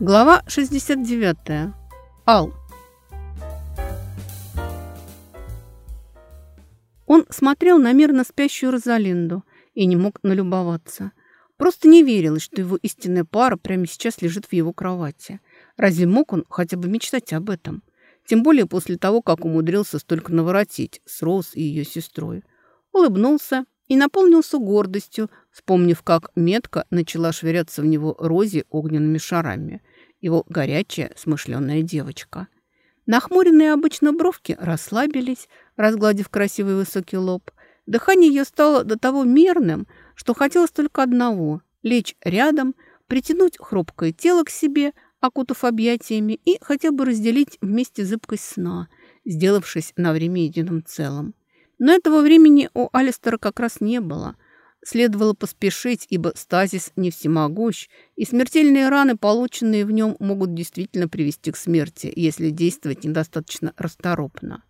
Глава 69. Ал. Он смотрел на мирно спящую Розалинду и не мог налюбоваться. Просто не верилось, что его истинная пара прямо сейчас лежит в его кровати. Разве мог он хотя бы мечтать об этом? Тем более после того, как умудрился столько наворотить с Роуз и ее сестрой. Улыбнулся и наполнился гордостью, вспомнив, как метко начала швыряться в него Рози огненными шарами. Его горячая, смышленая девочка. Нахмуренные обычно бровки расслабились, разгладив красивый высокий лоб. Дыхание ее стало до того мерным, что хотелось только одного – лечь рядом, притянуть хрупкое тело к себе, окутав объятиями, и хотя бы разделить вместе зыбкость сна, сделавшись на время единым целым. Но этого времени у Алистера как раз не было. Следовало поспешить, ибо стазис не всемогущ, и смертельные раны, полученные в нем, могут действительно привести к смерти, если действовать недостаточно расторопно.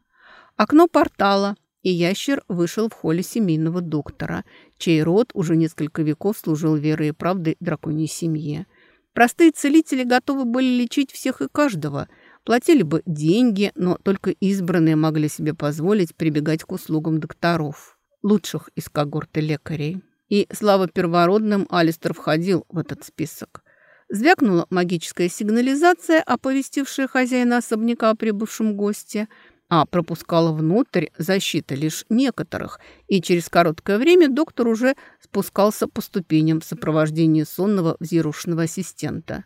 Окно портала, и ящер вышел в холле семейного доктора, чей род уже несколько веков служил верой и правдой драконьей семье. Простые целители готовы были лечить всех и каждого – Платили бы деньги, но только избранные могли себе позволить прибегать к услугам докторов, лучших из когорты лекарей. И, слава первородным, Алистер входил в этот список. Звякнула магическая сигнализация, оповестившая хозяина особняка о прибывшем госте, а пропускала внутрь защита лишь некоторых, и через короткое время доктор уже спускался по ступеням в сопровождении сонного взъерушенного ассистента.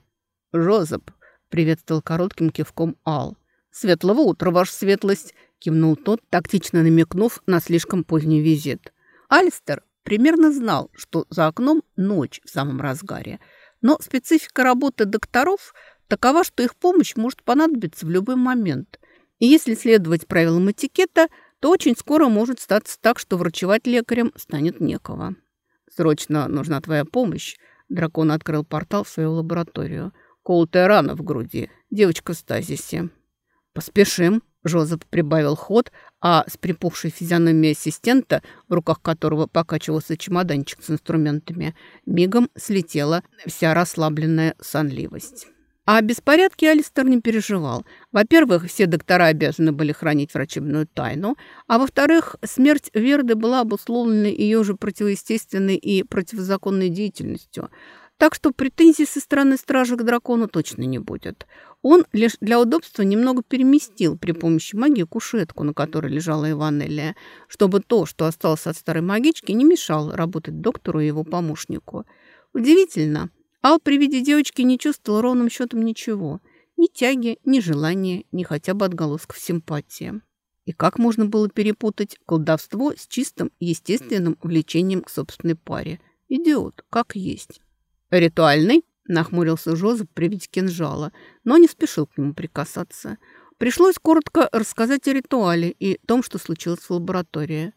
«Жозеп, приветствовал коротким кивком Ал. «Светлого утра, ваша светлость!» – кивнул тот, тактично намекнув на слишком поздний визит. Алистер примерно знал, что за окном ночь в самом разгаре, но специфика работы докторов такова, что их помощь может понадобиться в любой момент. И если следовать правилам этикета, то очень скоро может статься так, что врачевать лекарям станет некого. «Срочно нужна твоя помощь», – дракон открыл портал в свою лабораторию – Колотая рана в груди. Девочка в стазисе. «Поспешим», — Жозеп прибавил ход, а с припухшей физиономией ассистента, в руках которого покачивался чемоданчик с инструментами, мигом слетела вся расслабленная сонливость. А о беспорядке Алистер не переживал. Во-первых, все доктора обязаны были хранить врачебную тайну, а во-вторых, смерть Верды была обусловлена ее же противоестественной и противозаконной деятельностью – так что претензий со стороны стражи к дракону точно не будет. Он лишь для удобства немного переместил при помощи магии кушетку, на которой лежала Иванелия, чтобы то, что осталось от старой магички, не мешало работать доктору и его помощнику. Удивительно, Ал при виде девочки не чувствовал ровным счетом ничего. Ни тяги, ни желания, ни хотя бы отголосков симпатии. И как можно было перепутать колдовство с чистым, естественным влечением к собственной паре? Идиот, как есть. «Ритуальный?» – нахмурился Жозеф при виде кинжала, но не спешил к нему прикасаться. Пришлось коротко рассказать о ритуале и том, что случилось в лаборатории.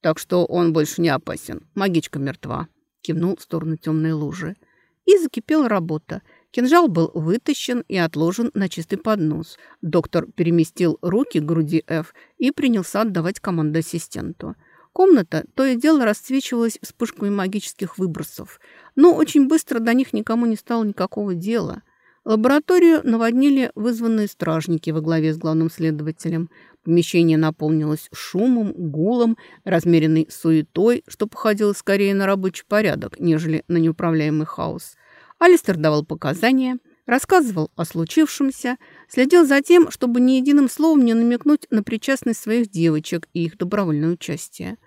«Так что он больше не опасен. Магичка мертва», – кивнул в сторону темной лужи. И закипела работа. Кинжал был вытащен и отложен на чистый поднос. Доктор переместил руки к груди Ф и принялся отдавать команду ассистенту – Комната то и дело расцвечивалась вспышками магических выбросов, но очень быстро до них никому не стало никакого дела. Лабораторию наводнили вызванные стражники во главе с главным следователем. Помещение наполнилось шумом, гулом, размеренной суетой, что походило скорее на рабочий порядок, нежели на неуправляемый хаос. Алистер давал показания, рассказывал о случившемся, следил за тем, чтобы ни единым словом не намекнуть на причастность своих девочек и их добровольное участие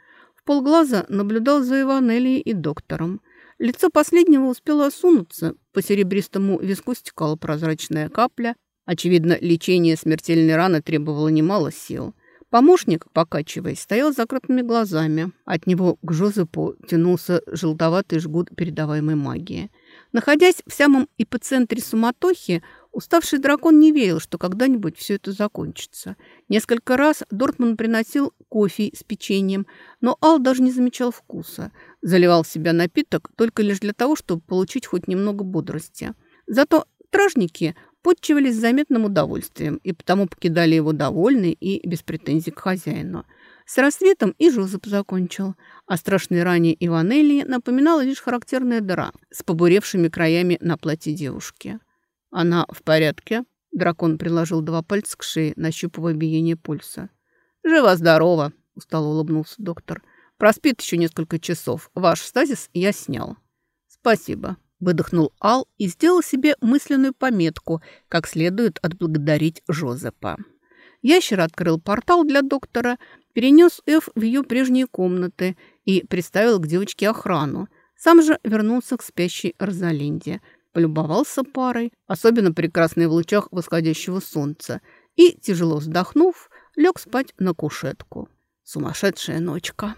полглаза наблюдал за Иванелией и доктором. Лицо последнего успело осунуться, по серебристому виску стекала прозрачная капля. Очевидно, лечение смертельной раны требовало немало сил. Помощник, покачиваясь, стоял с закрытыми глазами. От него к Жозепу тянулся желтоватый жгут передаваемой магии. Находясь в самом эпицентре суматохи, Уставший дракон не верил, что когда-нибудь все это закончится. Несколько раз Дортман приносил кофе с печеньем, но Ал даже не замечал вкуса. Заливал в себя напиток только лишь для того, чтобы получить хоть немного бодрости. Зато стражники подчивались заметным удовольствием и потому покидали его довольный и без претензий к хозяину. С рассветом и Жозеп закончил, а страшной ране Иванелии напоминала лишь характерная дыра с побуревшими краями на платье девушки. Она в порядке? Дракон приложил два пальца к шее, нащупывая биение пульса. «Жива-здорова!» – устало улыбнулся доктор. «Проспит еще несколько часов. Ваш стазис я снял». «Спасибо», – выдохнул Ал и сделал себе мысленную пометку, как следует отблагодарить Жозепа. Ящер открыл портал для доктора, перенес Эф в ее прежние комнаты и приставил к девочке охрану. Сам же вернулся к спящей Розалинде, полюбовался парой, особенно прекрасной в лучах восходящего солнца, и, тяжело вздохнув, лег спать на кушетку. Сумасшедшая ночка.